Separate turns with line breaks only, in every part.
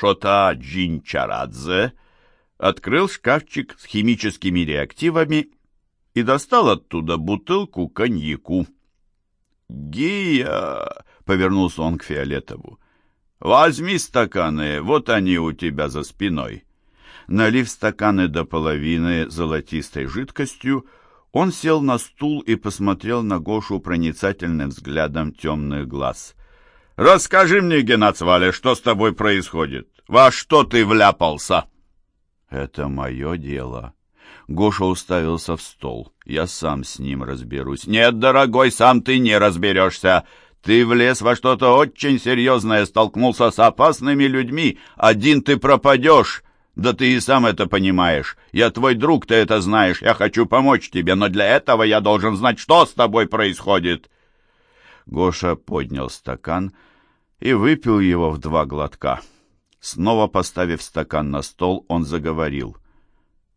Шота Джинчарадзе открыл шкафчик с химическими реактивами и достал оттуда бутылку коньяку. «Гия!» — повернулся он к Фиолетову. «Возьми стаканы, вот они у тебя за спиной». Налив стаканы до половины золотистой жидкостью, он сел на стул и посмотрел на Гошу проницательным взглядом темных глаз. «Расскажи мне, Геннадсваля, что с тобой происходит? Во что ты вляпался?» «Это мое дело». Гоша уставился в стол. «Я сам с ним разберусь». «Нет, дорогой, сам ты не разберешься. Ты влез во что-то очень серьезное, столкнулся с опасными людьми. Один ты пропадешь». Да ты и сам это понимаешь. Я твой друг, ты это знаешь. Я хочу помочь тебе, но для этого я должен знать, что с тобой происходит. Гоша поднял стакан и выпил его в два глотка. Снова поставив стакан на стол, он заговорил.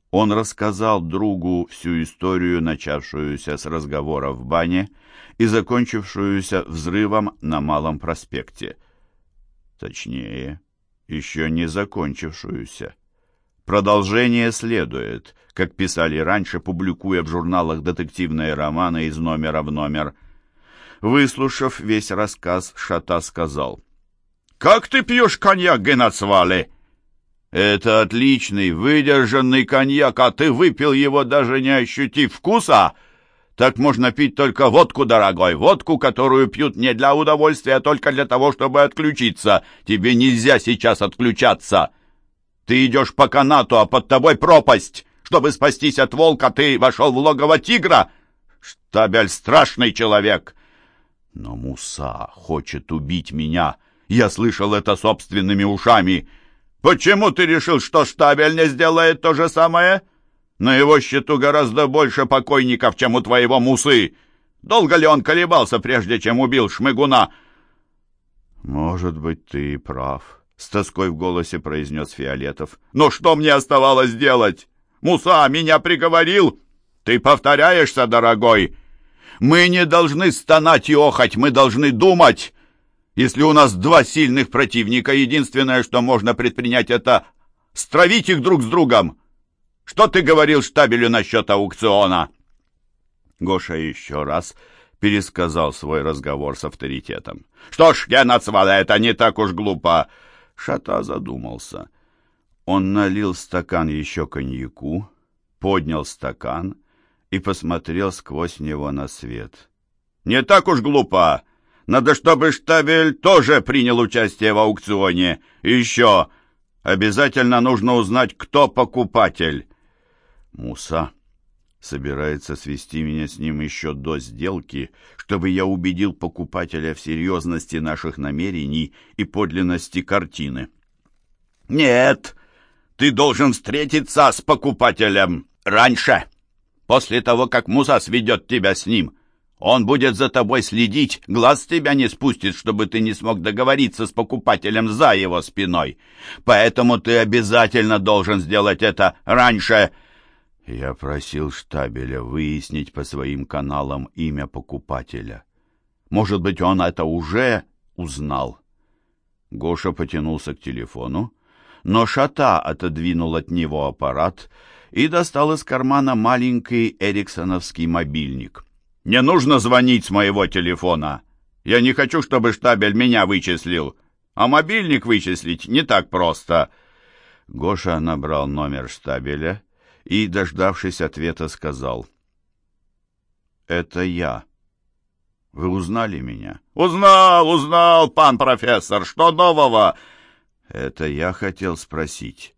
Он рассказал другу всю историю, начавшуюся с разговора в бане и закончившуюся взрывом на Малом проспекте. Точнее, еще не закончившуюся. Продолжение следует, как писали раньше, публикуя в журналах детективные романы из номера в номер. Выслушав весь рассказ, Шата сказал. «Как ты пьешь коньяк, Геннадсвали?» «Это отличный, выдержанный коньяк, а ты выпил его, даже не ощутив вкуса?» Так можно пить только водку, дорогой, водку, которую пьют не для удовольствия, а только для того, чтобы отключиться. Тебе нельзя сейчас отключаться. Ты идешь по канату, а под тобой пропасть. Чтобы спастись от волка, ты вошел в логово тигра. Штабель страшный человек. Но Муса хочет убить меня. Я слышал это собственными ушами. Почему ты решил, что Штабель не сделает то же самое? На его счету гораздо больше покойников, чем у твоего Мусы. Долго ли он колебался, прежде чем убил Шмыгуна? Может быть, ты и прав. С тоской в голосе произнес Фиолетов. «Но что мне оставалось делать? Муса меня приговорил! Ты повторяешься, дорогой! Мы не должны стонать и охать, мы должны думать! Если у нас два сильных противника, единственное, что можно предпринять, это стравить их друг с другом! Что ты говорил штабелю насчет аукциона?» Гоша еще раз пересказал свой разговор с авторитетом. «Что ж, я нацвала, это не так уж глупо. Шата задумался. Он налил стакан еще коньяку, поднял стакан и посмотрел сквозь него на свет. «Не так уж глупо! Надо, чтобы штабель тоже принял участие в аукционе. Еще, обязательно нужно узнать, кто покупатель». «Муса собирается свести меня с ним еще до сделки, чтобы я убедил покупателя в серьезности наших намерений и подлинности картины. «Нет, ты должен встретиться с покупателем раньше, после того, как Муса сведет тебя с ним. Он будет за тобой следить, глаз тебя не спустит, чтобы ты не смог договориться с покупателем за его спиной. Поэтому ты обязательно должен сделать это раньше, я просил штабеля выяснить по своим каналам имя покупателя. Может быть, он это уже узнал. Гоша потянулся к телефону, но Шата отодвинул от него аппарат и достал из кармана маленький эриксоновский мобильник. «Не нужно звонить с моего телефона. Я не хочу, чтобы штабель меня вычислил. А мобильник вычислить не так просто». Гоша набрал номер штабеля и, дождавшись ответа, сказал. «Это я. Вы узнали меня?» «Узнал, узнал, пан профессор. Что нового?» «Это я хотел спросить.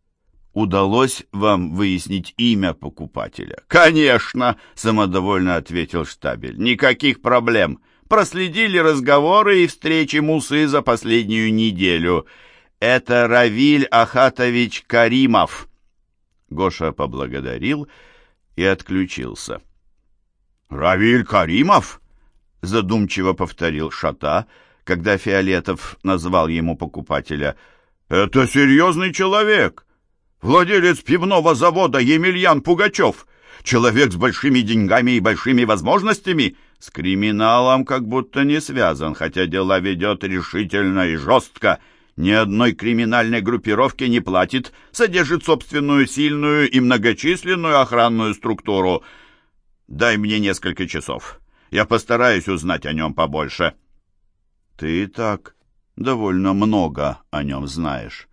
Удалось вам выяснить имя покупателя?» «Конечно!» — самодовольно ответил штабель. «Никаких проблем. Проследили разговоры и встречи Мусы за последнюю неделю. Это Равиль Ахатович Каримов». Гоша поблагодарил и отключился. «Равиль Каримов?» — задумчиво повторил Шата, когда Фиолетов назвал ему покупателя. «Это серьезный человек. Владелец пивного завода Емельян Пугачев. Человек с большими деньгами и большими возможностями. С криминалом как будто не связан, хотя дела ведет решительно и жестко. ни одной криминальной группировке не платит, содержит собственную сильную и многочисленную охранную структуру. Дай мне несколько часов. Я постараюсь узнать о нем побольше. Ты и так довольно много о нем знаешь.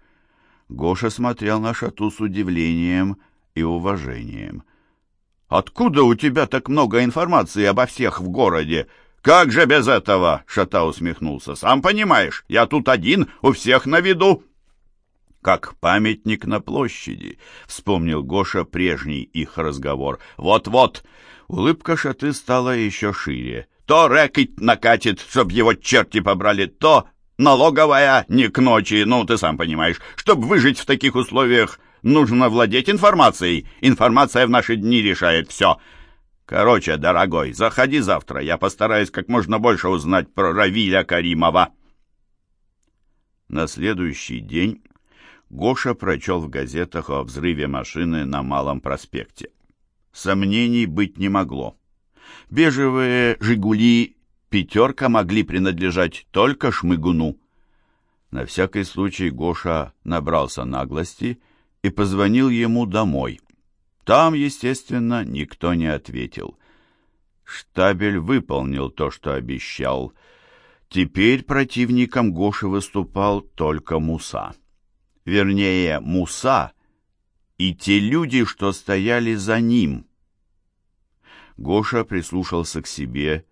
Гоша смотрел на Шату с удивлением и уважением. «Откуда у тебя так много информации обо всех в городе?» «Как же без этого?» — Шата усмехнулся. «Сам понимаешь, я тут один, у всех на виду». «Как памятник на площади», — вспомнил Гоша прежний их разговор. «Вот-вот!» Улыбка Шаты стала еще шире. «То рэкет накатит, чтоб его черти побрали, то налоговая не к ночи, ну, ты сам понимаешь. Чтобы выжить в таких условиях, нужно владеть информацией. Информация в наши дни решает все». Короче, дорогой, заходи завтра, я постараюсь как можно больше узнать про Равиля Каримова. На следующий день Гоша прочел в газетах о взрыве машины на Малом проспекте. Сомнений быть не могло. Бежевые «Жигули» «пятерка» могли принадлежать только Шмыгуну. На всякий случай Гоша набрался наглости и позвонил ему домой. Там, естественно, никто не ответил. Штабель выполнил то, что обещал. Теперь противником Гоши выступал только Муса. Вернее, Муса и те люди, что стояли за ним. Гоша прислушался к себе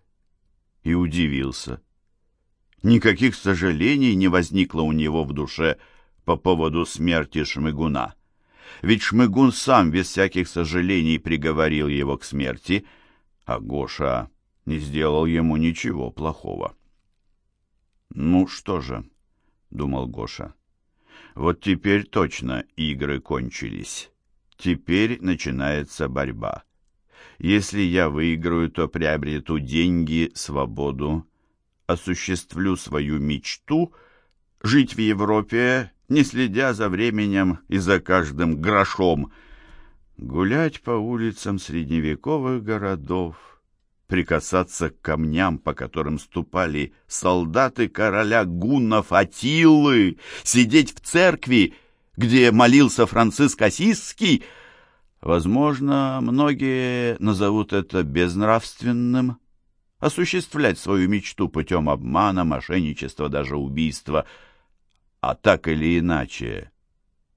и удивился. Никаких сожалений не возникло у него в душе по поводу смерти Шмыгуна ведь Шмыгун сам без всяких сожалений приговорил его к смерти, а Гоша не сделал ему ничего плохого. «Ну что же», — думал Гоша, — «вот теперь точно игры кончились. Теперь начинается борьба. Если я выиграю, то приобрету деньги, свободу, осуществлю свою мечту — жить в Европе не следя за временем и за каждым грошом, гулять по улицам средневековых городов, прикасаться к камням, по которым ступали солдаты короля гуннов Атилы, сидеть в церкви, где молился Франциск Осиский. Возможно, многие назовут это безнравственным, осуществлять свою мечту путем обмана, мошенничества, даже убийства — а так или иначе,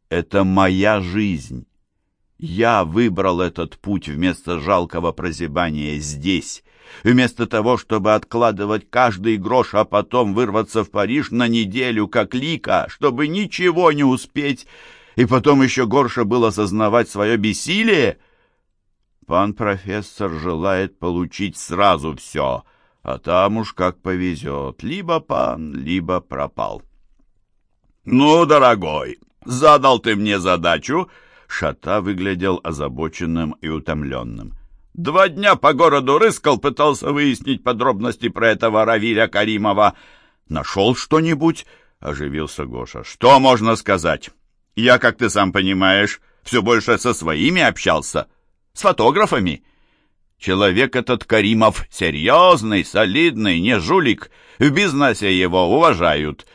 это моя жизнь. Я выбрал этот путь вместо жалкого прозябания здесь, вместо того, чтобы откладывать каждый грош, а потом вырваться в Париж на неделю, как лика, чтобы ничего не успеть, и потом еще горше было осознавать свое бессилие. Пан профессор желает получить сразу все, а там уж как повезет, либо пан, либо пропал. «Ну, дорогой, задал ты мне задачу!» Шата выглядел озабоченным и утомленным. «Два дня по городу рыскал, пытался выяснить подробности про этого Равиля Каримова. Нашел что-нибудь?» — оживился Гоша. «Что можно сказать? Я, как ты сам понимаешь, все больше со своими общался, с фотографами». Человек этот Каримов серьезный, солидный, не жулик. В бизнесе его уважают.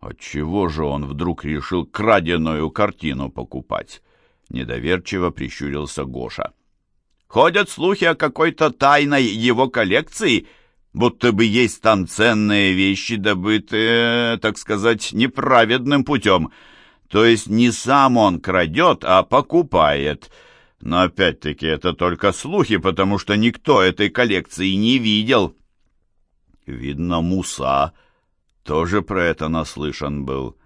Отчего же он вдруг решил краденую картину покупать? Недоверчиво прищурился Гоша. Ходят слухи о какой-то тайной его коллекции, будто бы есть там ценные вещи, добытые, так сказать, неправедным путем. То есть не сам он крадет, а покупает. Но опять-таки это только слухи, потому что никто этой коллекции не видел. Видно, Муса тоже про это наслышан был.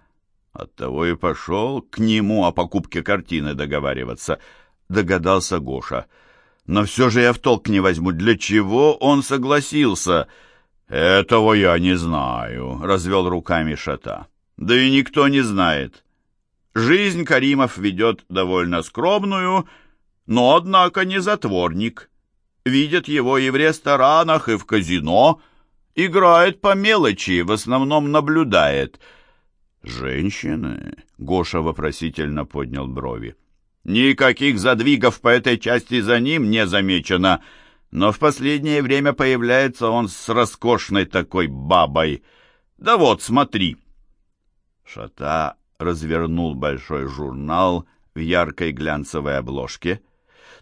Оттого и пошел к нему о покупке картины договариваться, догадался Гоша. Но все же я в толк не возьму, для чего он согласился. Этого я не знаю, развел руками Шата. Да и никто не знает. Жизнь Каримов ведет довольно скромную, но, однако, не затворник. Видят его и в ресторанах, и в казино, Играет по мелочи, в основном наблюдает. Женщины? Гоша вопросительно поднял брови. Никаких задвигов по этой части за ним не замечено, но в последнее время появляется он с роскошной такой бабой. Да вот, смотри. Шата развернул большой журнал в яркой глянцевой обложке.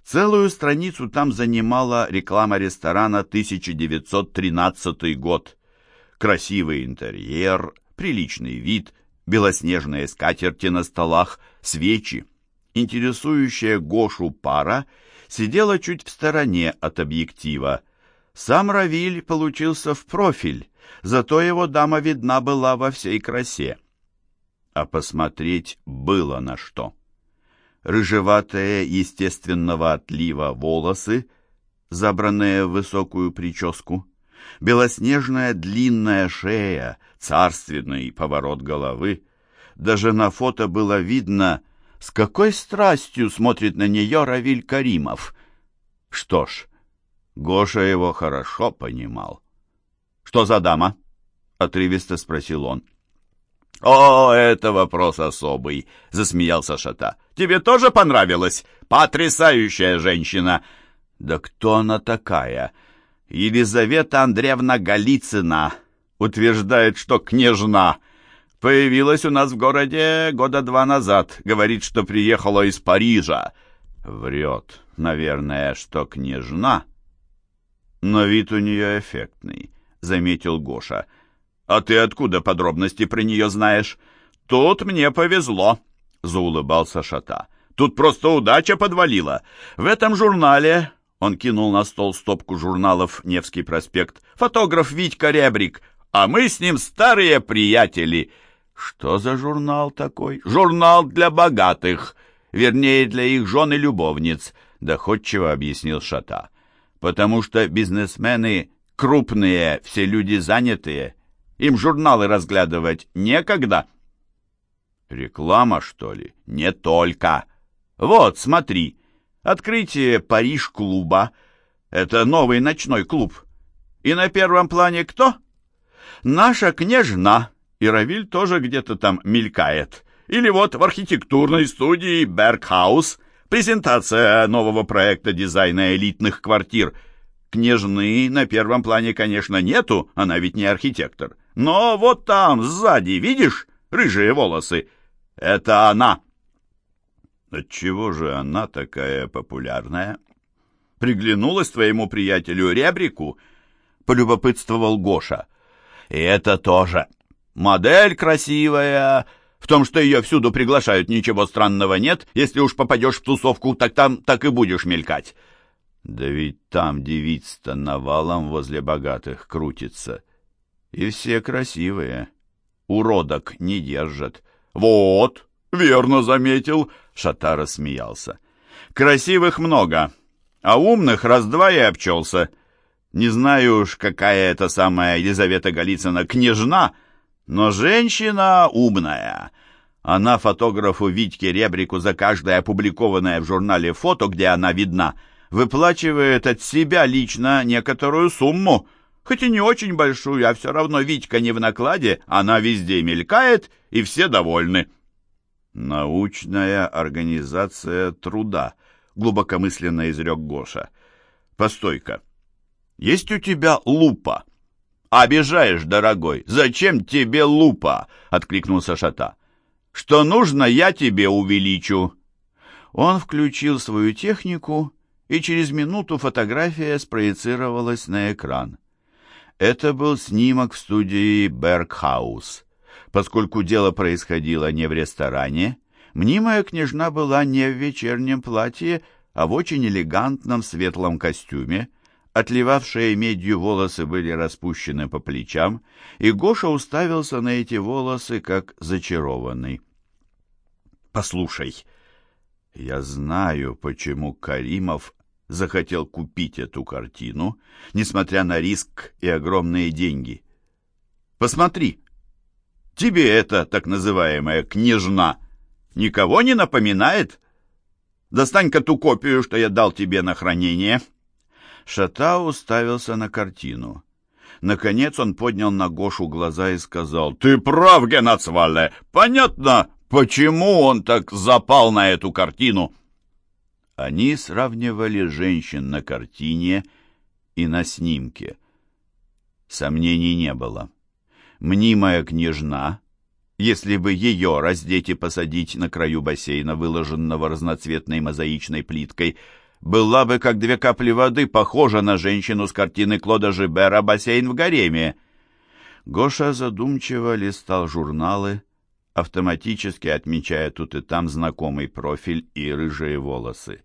Целую страницу там занимала реклама ресторана 1913 год. Красивый интерьер, приличный вид, белоснежные скатерти на столах, свечи. Интересующая Гошу пара сидела чуть в стороне от объектива. Сам Равиль получился в профиль, зато его дама видна была во всей красе а посмотреть было на что. Рыжеватые естественного отлива волосы, забранные в высокую прическу, белоснежная длинная шея, царственный поворот головы. Даже на фото было видно, с какой страстью смотрит на нее Равиль Каримов. Что ж, Гоша его хорошо понимал. «Что за дама?» — отрывисто спросил он. «О, это вопрос особый», — засмеялся Шата. «Тебе тоже понравилось? Потрясающая женщина!» «Да кто она такая?» «Елизавета Андреевна Голицына. Утверждает, что княжна. Появилась у нас в городе года два назад. Говорит, что приехала из Парижа». «Врет, наверное, что княжна». «Но вид у нее эффектный», — заметил Гоша. «А ты откуда подробности про нее знаешь?» «Тут мне повезло», — заулыбался Шата. «Тут просто удача подвалила. В этом журнале...» Он кинул на стол стопку журналов «Невский проспект». «Фотограф Витька Ребрик, а мы с ним старые приятели». «Что за журнал такой?» «Журнал для богатых, вернее, для их жен и любовниц», — доходчиво объяснил Шата. «Потому что бизнесмены крупные, все люди занятые, им журналы разглядывать некогда. Реклама, что ли? Не только. Вот, смотри. Открытие Париж-клуба. Это новый ночной клуб. И на первом плане кто? Наша княжна. И Равиль тоже где-то там мелькает. Или вот в архитектурной студии Бергхаус презентация нового проекта дизайна элитных квартир. Княжны на первом плане, конечно, нету, она ведь не архитектор. Но вот там, сзади, видишь, рыжие волосы? Это она. Отчего же она такая популярная? Приглянулась твоему приятелю Ребрику? Полюбопытствовал Гоша. И это тоже. Модель красивая. В том, что ее всюду приглашают, ничего странного нет. Если уж попадешь в тусовку, так там так и будешь мелькать. Да ведь там девиц-то навалом возле богатых крутится. И все красивые. Уродок не держат. Вот, верно заметил, Шатара смеялся. Красивых много, а умных раз-два и обчелся. Не знаю уж, какая это самая Елизавета Голицына княжна, но женщина умная. Она фотографу Витьке Ребрику за каждое опубликованное в журнале фото, где она видна, выплачивает от себя лично некоторую сумму, Хоть и не очень большую, а все равно Витька не в накладе, она везде мелькает, и все довольны. «Научная организация труда», — глубокомысленно изрек Гоша. «Постой-ка, есть у тебя лупа?» «Обижаешь, дорогой! Зачем тебе лупа?» — откликнулся Шата. «Что нужно, я тебе увеличу». Он включил свою технику, и через минуту фотография спроецировалась на экран. Это был снимок в студии Бергхаус. Поскольку дело происходило не в ресторане, мнимая княжна была не в вечернем платье, а в очень элегантном светлом костюме. Отливавшие медью волосы были распущены по плечам, и Гоша уставился на эти волосы, как зачарованный. «Послушай, я знаю, почему Каримов захотел купить эту картину, несмотря на риск и огромные деньги. Посмотри, тебе эта так называемая княжна никого не напоминает? Достань-ка ту копию, что я дал тебе на хранение. Шатау уставился на картину. Наконец он поднял на Гошу глаза и сказал, «Ты прав, Генацвале! Понятно, почему он так запал на эту картину!» Они сравнивали женщин на картине и на снимке. Сомнений не было. Мнимая княжна если бы ее раздеть и посадить на краю бассейна, выложенного разноцветной мозаичной плиткой, была бы, как две капли воды, похожа на женщину с картины Клода Жибера «Бассейн в гареме». Гоша задумчиво листал журналы, автоматически отмечая тут и там знакомый профиль и рыжие волосы.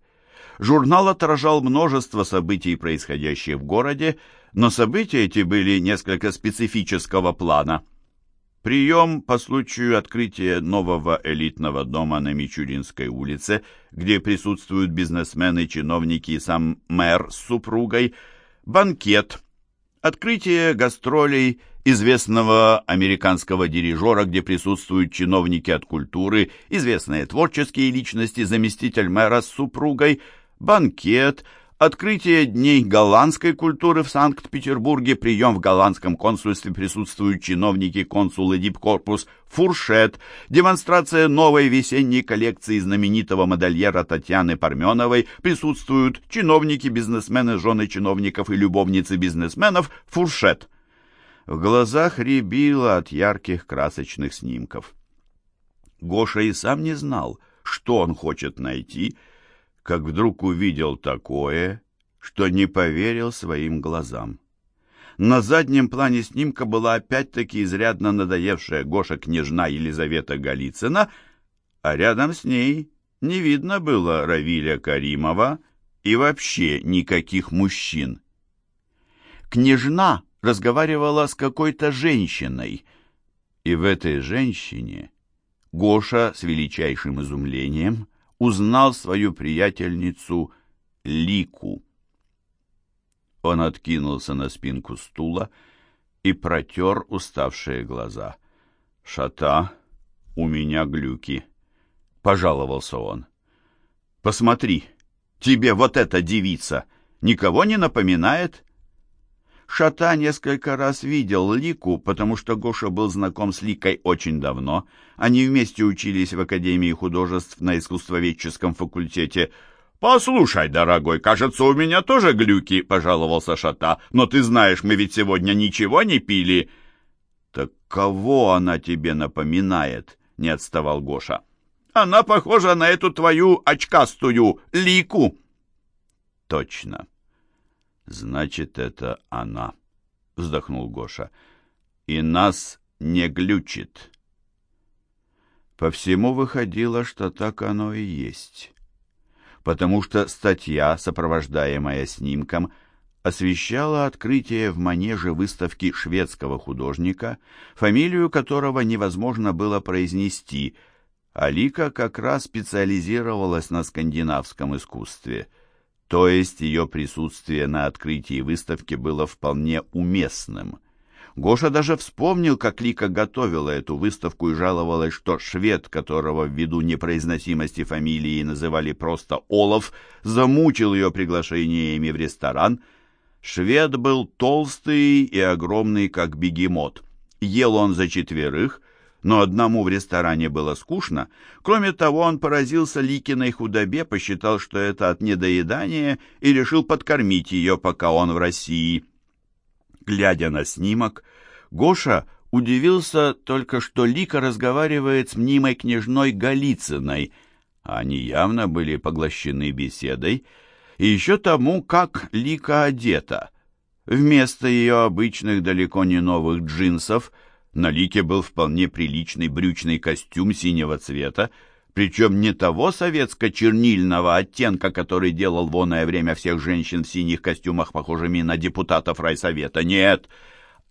Журнал отражал множество событий, происходящих в городе, но события эти были несколько специфического плана. Прием по случаю открытия нового элитного дома на Мичуринской улице, где присутствуют бизнесмены, чиновники и сам мэр с супругой, банкет, открытие гастролей известного американского дирижера, где присутствуют чиновники от культуры, известные творческие личности, заместитель мэра с супругой, банкет – Открытие Дней голландской культуры в Санкт-Петербурге, прием в голландском консульстве присутствуют чиновники, консулы, дипкорпус, фуршет, демонстрация новой весенней коллекции знаменитого модельера Татьяны Парменовой, присутствуют чиновники, бизнесмены, жены чиновников и любовницы бизнесменов, фуршет. В глазах рябило от ярких красочных снимков. Гоша и сам не знал, что он хочет найти — как вдруг увидел такое, что не поверил своим глазам. На заднем плане снимка была опять-таки изрядно надоевшая Гоша княжна Елизавета Голицына, а рядом с ней не видно было Равиля Каримова и вообще никаких мужчин. Княжна разговаривала с какой-то женщиной, и в этой женщине Гоша с величайшим изумлением узнал свою приятельницу Лику. Он откинулся на спинку стула и протер уставшие глаза. «Шата, у меня глюки», — пожаловался он. «Посмотри, тебе вот эта девица никого не напоминает?» Шата несколько раз видел Лику, потому что Гоша был знаком с Ликой очень давно. Они вместе учились в Академии художеств на искусствоведческом факультете. «Послушай, дорогой, кажется, у меня тоже глюки», — пожаловался Шата. «Но ты знаешь, мы ведь сегодня ничего не пили». «Так кого она тебе напоминает?» — не отставал Гоша. «Она похожа на эту твою очкастую Лику». «Точно». «Значит, это она», — вздохнул Гоша. «И нас не глючит». По всему выходило, что так оно и есть. Потому что статья, сопровождаемая снимком, освещала открытие в манеже выставки шведского художника, фамилию которого невозможно было произнести, а Лика как раз специализировалась на скандинавском искусстве — то есть ее присутствие на открытии выставки было вполне уместным. Гоша даже вспомнил, как Лика готовила эту выставку и жаловалась, что швед, которого ввиду непроизносимости фамилии называли просто Олаф, замучил ее приглашениями в ресторан. Швед был толстый и огромный, как бегемот. Ел он за четверых, но одному в ресторане было скучно. Кроме того, он поразился Ликиной худобе, посчитал, что это от недоедания, и решил подкормить ее, пока он в России. Глядя на снимок, Гоша удивился только, что Лика разговаривает с мнимой княжной Голицыной. Они явно были поглощены беседой, и еще тому, как Лика одета. Вместо ее обычных далеко не новых джинсов – на Лике был вполне приличный брючный костюм синего цвета, причем не того советско-чернильного оттенка, который делал в время всех женщин в синих костюмах, похожими на депутатов райсовета. Нет,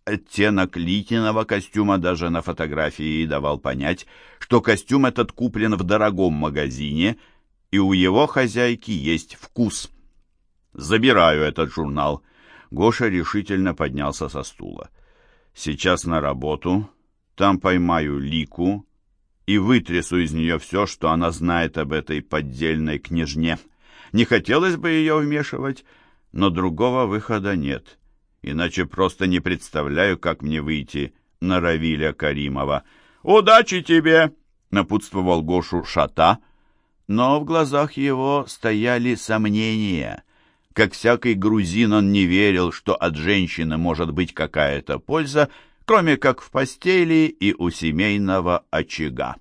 оттенок Ликиного костюма даже на фотографии давал понять, что костюм этот куплен в дорогом магазине, и у его хозяйки есть вкус. «Забираю этот журнал». Гоша решительно поднялся со стула. Сейчас на работу, там поймаю Лику и вытрясу из нее все, что она знает об этой поддельной княжне. Не хотелось бы ее вмешивать, но другого выхода нет, иначе просто не представляю, как мне выйти на Равиля Каримова. «Удачи тебе!» — напутствовал Гошу Шата, но в глазах его стояли сомнения — как всякий грузин, он не верил, что от женщины может быть какая-то польза, кроме как в постели и у семейного очага.